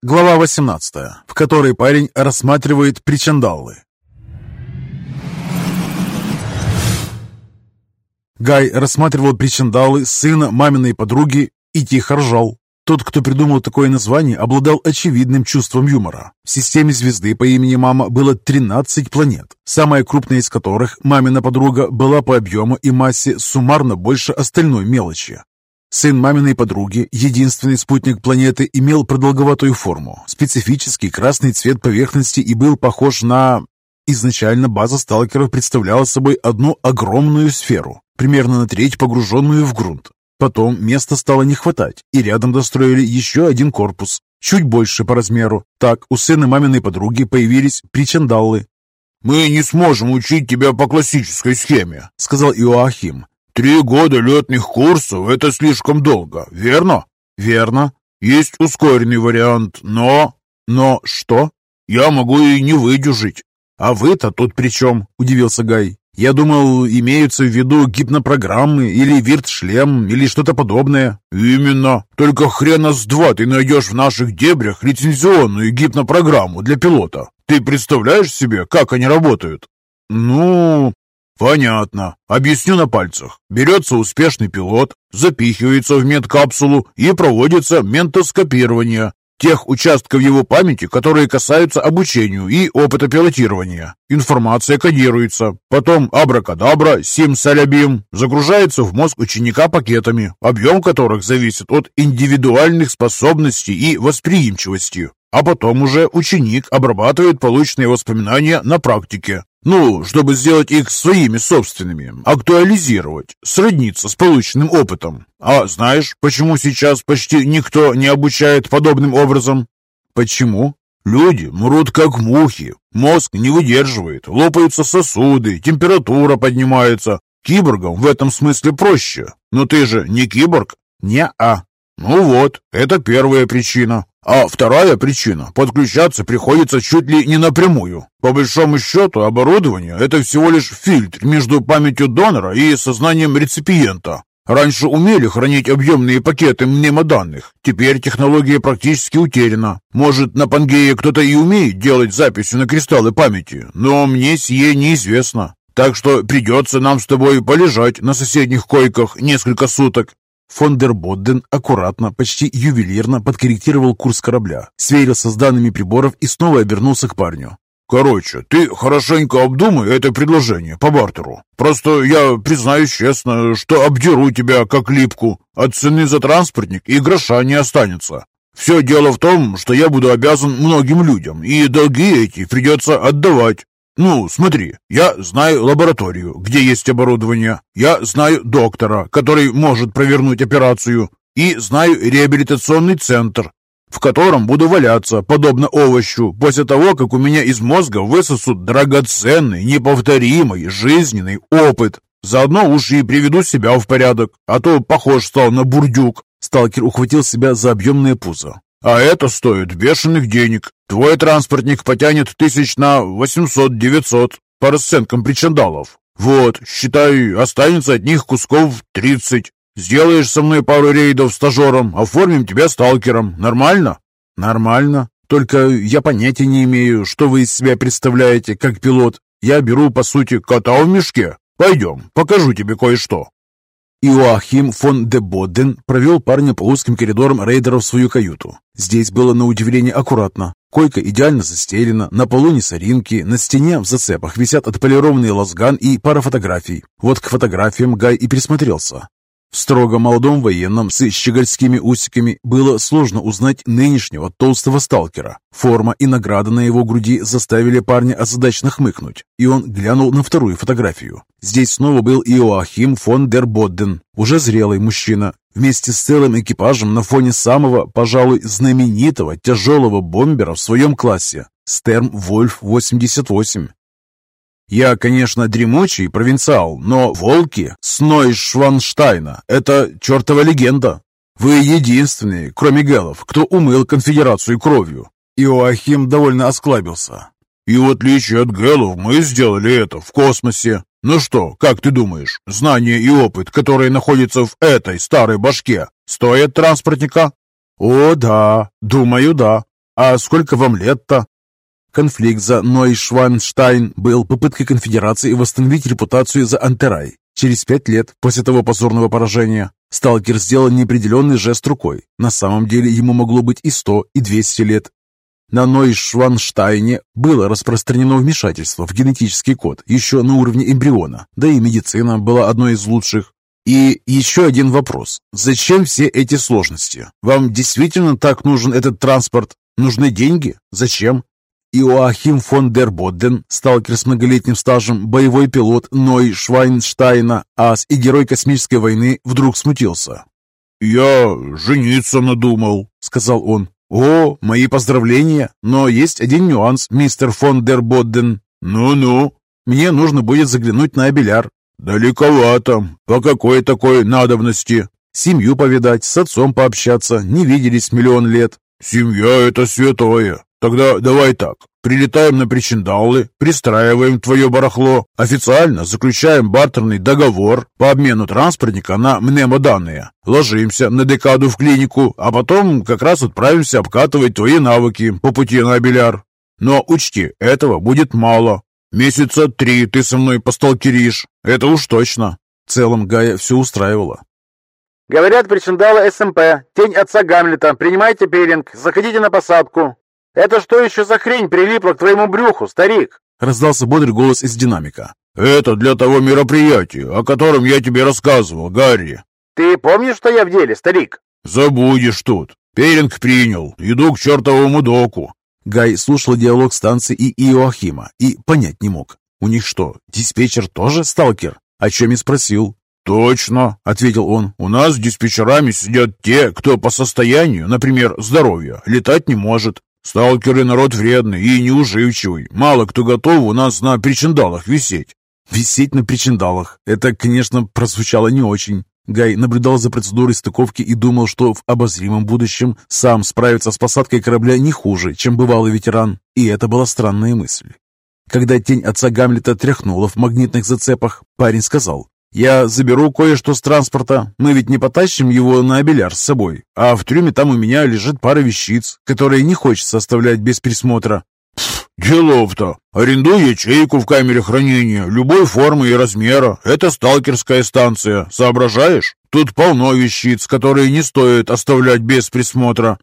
Глава 18, в которой парень рассматривает причандалы. Гай рассматривал причандалы сына маминой подруги и тихо ржал. Тот, кто придумал такое название, обладал очевидным чувством юмора. В системе звезды по имени Мама было 13 планет, самая крупная из которых, мамина подруга, была по объему и массе суммарно больше остальной мелочи. Сын маминой подруги, единственный спутник планеты, имел продолговатую форму, специфический красный цвет поверхности и был похож на... Изначально база сталкеров представляла собой одну огромную сферу, примерно на треть погруженную в грунт. Потом места стало не хватать, и рядом достроили еще один корпус, чуть больше по размеру. Так у сына маминой подруги появились причандалы. «Мы не сможем учить тебя по классической схеме», — сказал Иоахим. Три года летных курсов – это слишком долго, верно? Верно. Есть ускоренный вариант, но... Но что? Я могу и не выдержать. А вы-то тут при чем? Удивился Гай. Я думал, имеются в виду гипнопрограммы или вирт-шлем или что-то подобное. Именно. Только хрена с два ты найдешь в наших дебрях лицензионную гипнопрограмму для пилота. Ты представляешь себе, как они работают? Ну, Понятно. Объясню на пальцах. Берется успешный пилот, запихивается в медкапсулу и проводится ментоскопирование тех участков его памяти, которые касаются обучению и опыта пилотирования. Информация кодируется. Потом абракадабра, сим-салябим загружается в мозг ученика пакетами, объем которых зависит от индивидуальных способностей и восприимчивости. А потом уже ученик обрабатывает полученные воспоминания на практике. Ну, чтобы сделать их своими собственными, актуализировать, сродниться с полученным опытом. А знаешь, почему сейчас почти никто не обучает подобным образом? Почему? Люди мрут как мухи, мозг не выдерживает, лопаются сосуды, температура поднимается. Киборгам в этом смысле проще. Но ты же не киборг? Не-а. Ну вот, это первая причина. А вторая причина – подключаться приходится чуть ли не напрямую. По большому счету, оборудование – это всего лишь фильтр между памятью донора и сознанием реципиента. Раньше умели хранить объемные пакеты мнемоданных. Теперь технология практически утеряна. Может, на Пангее кто-то и умеет делать записи на кристаллы памяти, но мне сие неизвестно. Так что придется нам с тобой полежать на соседних койках несколько суток Фон дер Бодден аккуратно, почти ювелирно подкорректировал курс корабля, сверился с данными приборов и снова обернулся к парню. «Короче, ты хорошенько обдумай это предложение по бартеру. Просто я признаюсь честно, что обдеру тебя как липку. От цены за транспортник и гроша не останется. Все дело в том, что я буду обязан многим людям, и долги эти придется отдавать. «Ну, смотри, я знаю лабораторию, где есть оборудование. Я знаю доктора, который может провернуть операцию. И знаю реабилитационный центр, в котором буду валяться, подобно овощу, после того, как у меня из мозга высосут драгоценный, неповторимый, жизненный опыт. Заодно уж и приведу себя в порядок, а то похож стал на бурдюк». Сталкер ухватил себя за объемное пузо. А это стоит бешеных денег. Твой транспортник потянет тысяч на 800-900 по расценкам причандалов. Вот, считай, останется от них кусков 30. Сделаешь со мной пару рейдов стажером, оформим тебя сталкером. Нормально? Нормально. Только я понятия не имею, что вы из себя представляете как пилот. Я беру, по сути, кота в мешке. Пойдем, покажу тебе кое-что. Иоахим фон де Бодден провел парня по узким коридорам рейдера в свою каюту. Здесь было на удивление аккуратно. Койка идеально застелена, на полу не соринки, на стене в зацепах висят отполированный лазган и пара фотографий. Вот к фотографиям Гай и присмотрелся. В строго молодом военном с щегольскими усиками было сложно узнать нынешнего толстого сталкера. Форма и награда на его груди заставили парня озадачно хмыкнуть, и он глянул на вторую фотографию. Здесь снова был Иоахим фон дер Бодден, уже зрелый мужчина, вместе с целым экипажем на фоне самого, пожалуй, знаменитого тяжелого бомбера в своем классе Стерм Вольф 88. Я, конечно, дремучий провинциал, но волки с Нойшванштайна – это чертова легенда. Вы единственные, кроме Гелов, кто умыл конфедерацию кровью. Иоахим довольно осклабился. И в отличие от Гелов мы сделали это в космосе. Ну что, как ты думаешь, знания и опыт, которые находятся в этой старой башке, стоят транспортника? О, да, думаю, да. А сколько вам лет-то?» Конфликт за Нойшванштайн был попыткой конфедерации восстановить репутацию за Антерай. Через пять лет после того позорного поражения сталкер сделал неопределенный жест рукой. На самом деле ему могло быть и сто, и двести лет. На Нойшванштайне было распространено вмешательство в генетический код еще на уровне эмбриона, да и медицина была одной из лучших. И еще один вопрос. Зачем все эти сложности? Вам действительно так нужен этот транспорт? Нужны деньги? Зачем? Иоахим фон дер Бодден, сталкер с многолетним стажем, боевой пилот Ной Швайнштайна, ас и герой космической войны, вдруг смутился. «Я жениться надумал», — сказал он. «О, мои поздравления! Но есть один нюанс, мистер фон дер Бодден». «Ну-ну». «Мне нужно будет заглянуть на Абеляр». «Далековато. По какой такой надобности?» «Семью повидать, с отцом пообщаться. Не виделись миллион лет». «Семья — это святое. Тогда давай так. Прилетаем на причиндалы, пристраиваем твое барахло, официально заключаем бартерный договор по обмену транспортника на мнемоданные, ложимся на декаду в клинику, а потом как раз отправимся обкатывать твои навыки по пути на Абеляр. Но учти, этого будет мало. Месяца три ты со мной посталкеришь, это уж точно. В целом Гая все устраивало. «Говорят, причиндала СМП. Тень отца Гамлета. Принимайте пилинг. Заходите на посадку. «Это что еще за хрень прилипла к твоему брюху, старик?» Раздался бодрый голос из динамика. «Это для того мероприятия, о котором я тебе рассказывал, Гарри». «Ты помнишь, что я в деле, старик?» «Забудешь тут. Перинг принял. Иду к чертовому доку». Гай слушал диалог станции и Иоахима и понять не мог. У них что, диспетчер тоже сталкер? О чем и спросил. «Точно», — ответил он. «У нас диспетчерами сидят те, кто по состоянию, например, здоровья, летать не может. Сталкеры народ вредный и неуживчивый. Мало кто готов у нас на причиндалах висеть. Висеть на причиндалах. Это, конечно, прозвучало не очень. Гай наблюдал за процедурой стыковки и думал, что в обозримом будущем сам справится с посадкой корабля не хуже, чем бывалый ветеран. И это была странная мысль. Когда тень отца Гамлета тряхнула в магнитных зацепах, парень сказал, «Я заберу кое-что с транспорта. Мы ведь не потащим его на Абеляр с собой. А в трюме там у меня лежит пара вещиц, которые не хочется оставлять без присмотра». «Делов-то! Арендуй ячейку в камере хранения, любой формы и размера. Это сталкерская станция, соображаешь? Тут полно вещиц, которые не стоит оставлять без присмотра».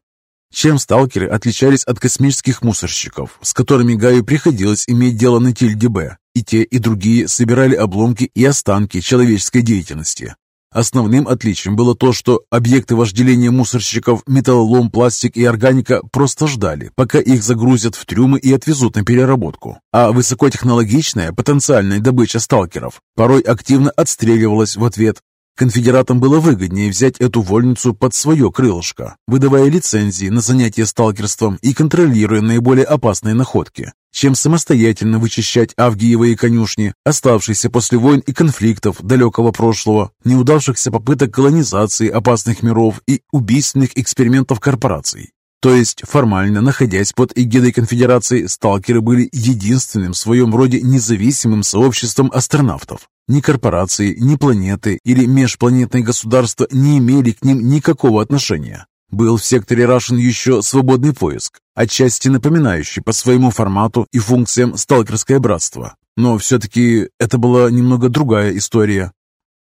Чем сталкеры отличались от космических мусорщиков, с которыми Гаю приходилось иметь дело на Тильде-Б? И те, и другие собирали обломки и останки человеческой деятельности. Основным отличием было то, что объекты вожделения мусорщиков, металлолом, пластик и органика просто ждали, пока их загрузят в трюмы и отвезут на переработку. А высокотехнологичная потенциальная добыча сталкеров порой активно отстреливалась в ответ. Конфедератам было выгоднее взять эту вольницу под свое крылышко, выдавая лицензии на занятие сталкерством и контролируя наиболее опасные находки чем самостоятельно вычищать авгиевые конюшни, оставшиеся после войн и конфликтов далекого прошлого, неудавшихся попыток колонизации опасных миров и убийственных экспериментов корпораций. То есть, формально находясь под эгидой конфедерации, сталкеры были единственным в своем роде независимым сообществом астронавтов. Ни корпорации, ни планеты или межпланетные государства не имели к ним никакого отношения. Был в секторе Рашен еще свободный поиск, отчасти напоминающий по своему формату и функциям сталкерское братство. Но все-таки это была немного другая история.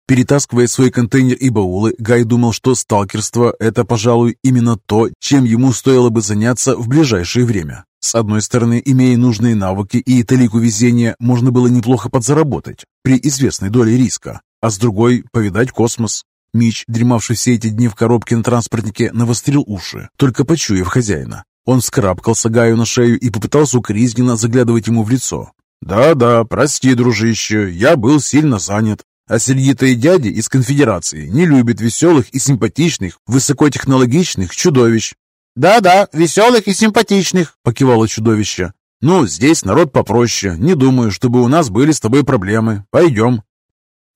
Перетаскивая свой контейнер и баулы, Гай думал, что сталкерство – это, пожалуй, именно то, чем ему стоило бы заняться в ближайшее время. С одной стороны, имея нужные навыки и талику везения, можно было неплохо подзаработать при известной доле риска, а с другой – повидать космос. Мич, дремавший все эти дни в коробке на транспортнике, навострил уши, только почуяв хозяина. Он вскарабкался Гаю на шею и попытался укоризненно заглядывать ему в лицо. «Да-да, прости, дружище, я был сильно занят. А сердитые дяди из конфедерации не любят веселых и симпатичных, высокотехнологичных чудовищ». «Да-да, веселых и симпатичных», — покивало чудовище. «Ну, здесь народ попроще. Не думаю, чтобы у нас были с тобой проблемы. Пойдем».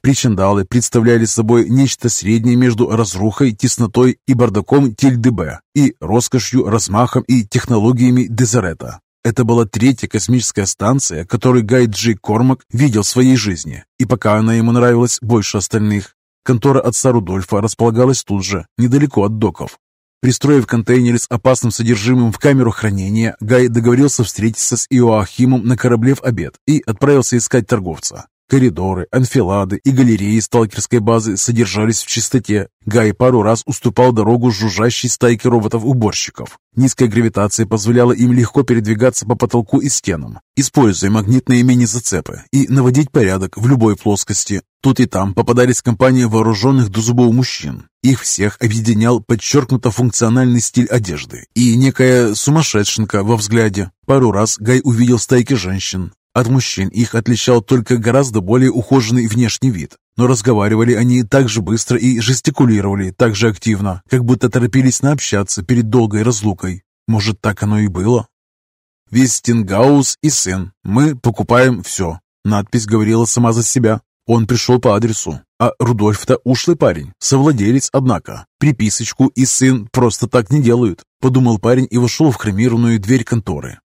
Причиндалы представляли собой нечто среднее между разрухой, теснотой и бардаком Тильдебе и роскошью, размахом и технологиями Дезерета. Это была третья космическая станция, которую Гай Джи Кормак видел в своей жизни, и пока она ему нравилась больше остальных. Контора отца Рудольфа располагалась тут же, недалеко от доков. Пристроив контейнеры с опасным содержимым в камеру хранения, Гай договорился встретиться с Иоахимом на корабле в обед и отправился искать торговца. Коридоры, анфилады и галереи сталкерской базы содержались в чистоте. Гай пару раз уступал дорогу жужжащей стайке роботов-уборщиков. Низкая гравитация позволяла им легко передвигаться по потолку и стенам, используя магнитные мини-зацепы и наводить порядок в любой плоскости. Тут и там попадались компании вооруженных до зубов мужчин. Их всех объединял подчеркнуто функциональный стиль одежды и некая сумасшедшенка во взгляде. Пару раз Гай увидел стайки женщин, от мужчин их отличал только гораздо более ухоженный внешний вид, но разговаривали они так же быстро и жестикулировали так же активно, как будто торопились наобщаться перед долгой разлукой. Может, так оно и было? «Вестингаус и сын. Мы покупаем все». Надпись говорила сама за себя. Он пришел по адресу. А Рудольф-то ушлый парень, совладелец, однако. Приписочку и сын просто так не делают, подумал парень и вошел в хромированную дверь конторы.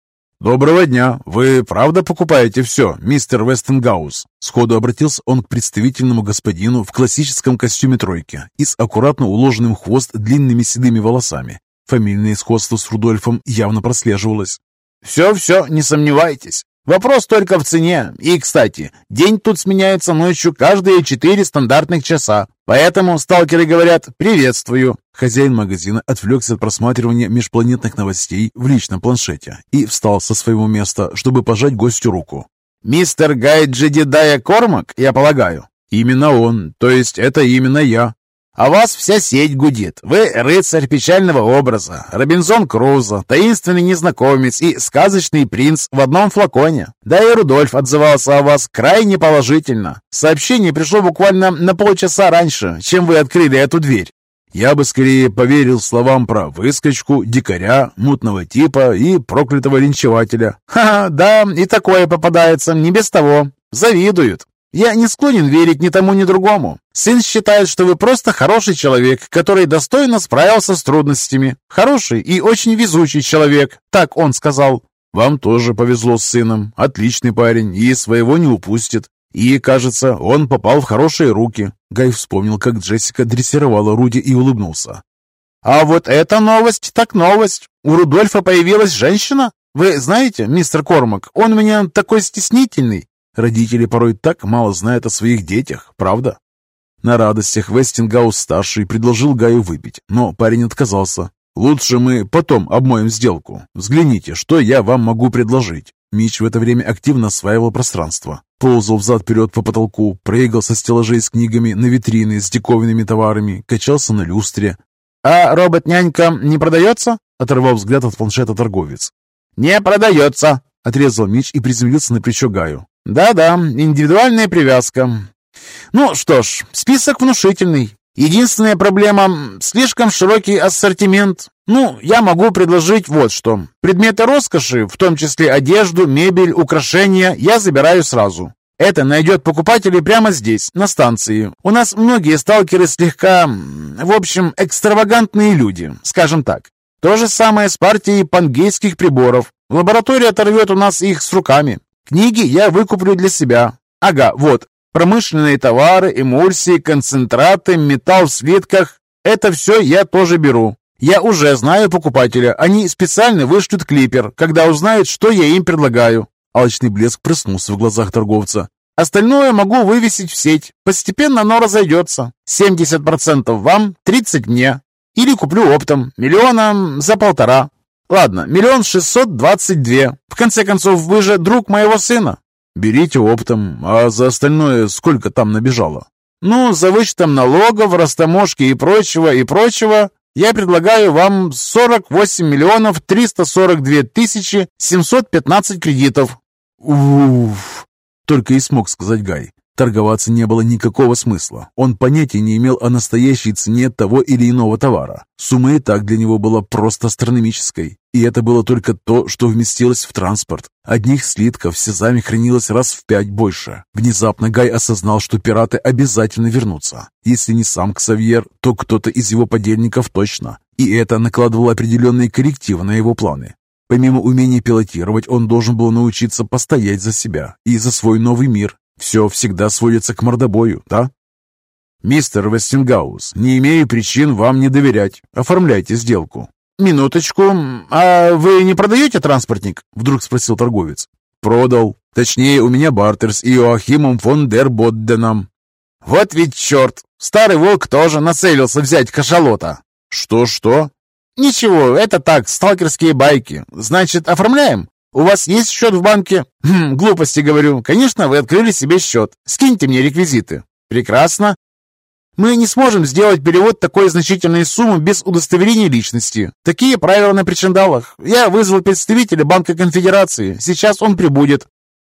«Доброго дня! Вы правда покупаете все, мистер Вестенгаус?» Сходу обратился он к представительному господину в классическом костюме тройки и с аккуратно уложенным хвост длинными седыми волосами. Фамильное сходство с Рудольфом явно прослеживалось. «Все-все, не сомневайтесь. Вопрос только в цене. И, кстати, день тут сменяется ночью каждые четыре стандартных часа. Поэтому сталкеры говорят «приветствую». Хозяин магазина отвлекся от просматривания межпланетных новостей в личном планшете и встал со своего места, чтобы пожать гостю руку. «Мистер Гай Джедидая Кормак, я полагаю?» «Именно он, то есть это именно я». А вас вся сеть гудит. Вы рыцарь печального образа, Робинзон Крузо, таинственный незнакомец и сказочный принц в одном флаконе. Да и Рудольф отзывался о вас крайне положительно. Сообщение пришло буквально на полчаса раньше, чем вы открыли эту дверь. Я бы скорее поверил словам про выскочку, дикаря, мутного типа и проклятого линчевателя. Ха, да, и такое попадается, не без того. Завидуют. Я не склонен верить ни тому, ни другому. Сын считает, что вы просто хороший человек, который достойно справился с трудностями. Хороший и очень везучий человек, так он сказал. Вам тоже повезло с сыном. Отличный парень и своего не упустит. И, кажется, он попал в хорошие руки. Гай вспомнил, как Джессика дрессировала Руди и улыбнулся. «А вот эта новость так новость. У Рудольфа появилась женщина? Вы знаете, мистер Кормак, он у меня такой стеснительный. Родители порой так мало знают о своих детях, правда? На радостях Вестингаус-старший предложил Гаю выпить, но парень отказался. «Лучше мы потом обмоем сделку. Взгляните, что я вам могу предложить». Мич в это время активно осваивал пространство. Ползал взад-вперед по потолку, прыгал со стеллажей с книгами на витрины с диковинными товарами, качался на люстре. «А робот-нянька не продается?» — оторвал взгляд от планшета торговец. «Не продается!» — отрезал Мич и приземлился на плечо Гаю. Да-да, индивидуальная привязка. Ну что ж, список внушительный. Единственная проблема – слишком широкий ассортимент. Ну, я могу предложить вот что. Предметы роскоши, в том числе одежду, мебель, украшения, я забираю сразу. Это найдет покупателей прямо здесь, на станции. У нас многие сталкеры слегка, в общем, экстравагантные люди, скажем так. То же самое с партией пангейских приборов. Лаборатория оторвет у нас их с руками. Книги я выкуплю для себя. Ага, вот. Промышленные товары, эмульсии, концентраты, металл в свитках. Это все я тоже беру. Я уже знаю покупателя. Они специально вышлют клипер, когда узнают, что я им предлагаю. Алчный блеск проснулся в глазах торговца. Остальное могу вывесить в сеть. Постепенно оно разойдется. 70% вам, 30% мне. Или куплю оптом, миллиона за полтора. Ладно, миллион шестьсот двадцать две. В конце концов, вы же друг моего сына. Берите оптом, а за остальное сколько там набежало? Ну, за вычетом налогов, растаможки и прочего, и прочего, я предлагаю вам 48 миллионов 342 тысячи 715 кредитов. Уф, только и смог сказать Гай. Торговаться не было никакого смысла. Он понятия не имел о настоящей цене того или иного товара. Сумма и так для него была просто астрономической. И это было только то, что вместилось в транспорт. Одних слитков в Сезаме хранилось раз в пять больше. Внезапно Гай осознал, что пираты обязательно вернутся. Если не сам Ксавьер, то кто-то из его подельников точно. И это накладывало определенные коррективы на его планы. Помимо умения пилотировать, он должен был научиться постоять за себя и за свой новый мир, все всегда сводится к мордобою, да? «Мистер Вестингаус, не имею причин вам не доверять. Оформляйте сделку». «Минуточку, а вы не продаете транспортник?» — вдруг спросил торговец. «Продал. Точнее, у меня бартер с Иоахимом фон дер Бодденом». «Вот ведь черт! Старый волк тоже нацелился взять кашалота». «Что-что?» «Ничего, это так, сталкерские байки. Значит, оформляем? У вас есть счет в банке?» хм, «Глупости говорю. Конечно, вы открыли себе счет. Скиньте мне реквизиты». «Прекрасно. Мы не сможем сделать перевод такой значительной суммы без удостоверения личности. Такие правила на причиндалах. Я вызвал представителя Банка Конфедерации. Сейчас он прибудет.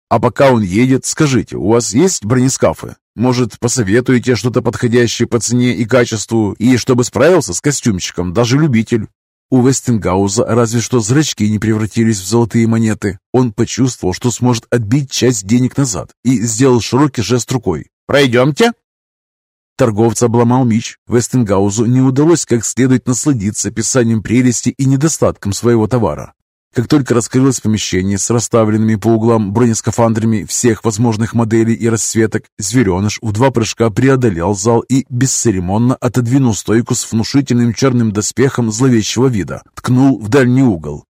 А пока он едет, скажите, у вас есть бронескафы? Может, посоветуете что-то подходящее по цене и качеству, и чтобы справился с костюмчиком даже любитель? У Вестингауза разве что зрачки не превратились в золотые монеты. Он почувствовал, что сможет отбить часть денег назад и сделал широкий жест рукой. «Пройдемте!» Торговца обломал меч. Вестенгаузу не удалось как следует насладиться писанием прелести и недостатком своего товара. Как только раскрылось помещение с расставленными по углам бронескафандрами всех возможных моделей и расцветок, звереныш в два прыжка преодолел зал и бесцеремонно отодвинул стойку с внушительным черным доспехом зловещего вида, ткнул в дальний угол.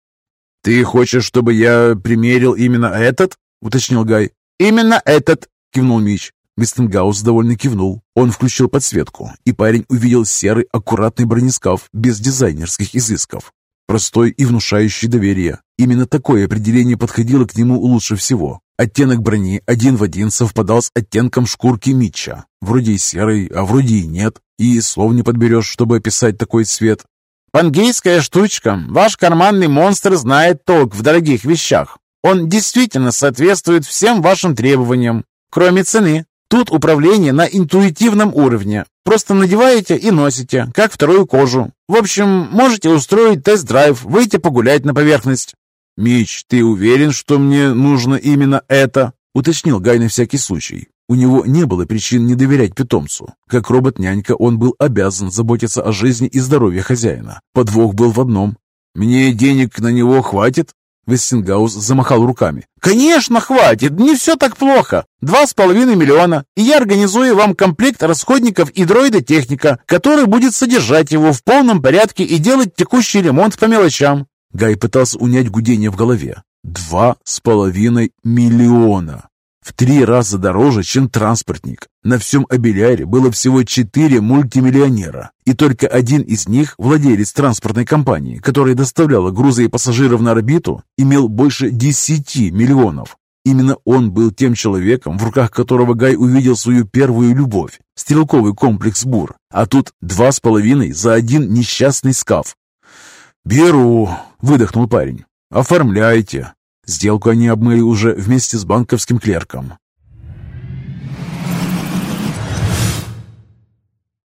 «Ты хочешь, чтобы я примерил именно этот?» — уточнил Гай. «Именно этот!» — кивнул Мич. Вестенгаус довольно кивнул. Он включил подсветку, и парень увидел серый аккуратный бронескаф без дизайнерских изысков. Простой и внушающий доверие. Именно такое определение подходило к нему лучше всего. Оттенок брони один в один совпадал с оттенком шкурки Митча. Вроде и серый, а вроде и нет. И слов не подберешь, чтобы описать такой цвет. «Пангейская штучка. Ваш карманный монстр знает толк в дорогих вещах. Он действительно соответствует всем вашим требованиям, кроме цены. Тут управление на интуитивном уровне. Просто надеваете и носите, как вторую кожу. В общем, можете устроить тест-драйв, выйти погулять на поверхность. «Мич, ты уверен, что мне нужно именно это?» — уточнил Гай на всякий случай. У него не было причин не доверять питомцу. Как робот-нянька он был обязан заботиться о жизни и здоровье хозяина. Подвох был в одном. «Мне денег на него хватит?» Вестингаус замахал руками. «Конечно, хватит! Не все так плохо! Два с половиной миллиона, и я организую вам комплект расходников и дроида-техника, который будет содержать его в полном порядке и делать текущий ремонт по мелочам». Гай пытался унять гудение в голове. «Два с половиной миллиона!» В три раза дороже, чем транспортник. На всем Абеляре было всего четыре мультимиллионера, и только один из них, владелец транспортной компании, которая доставляла грузы и пассажиров на орбиту, имел больше десяти миллионов. Именно он был тем человеком, в руках которого Гай увидел свою первую любовь – стрелковый комплекс «Бур». А тут два с половиной за один несчастный скаф. «Беру», – выдохнул парень. «Оформляйте». Сделку они обмыли уже вместе с банковским клерком.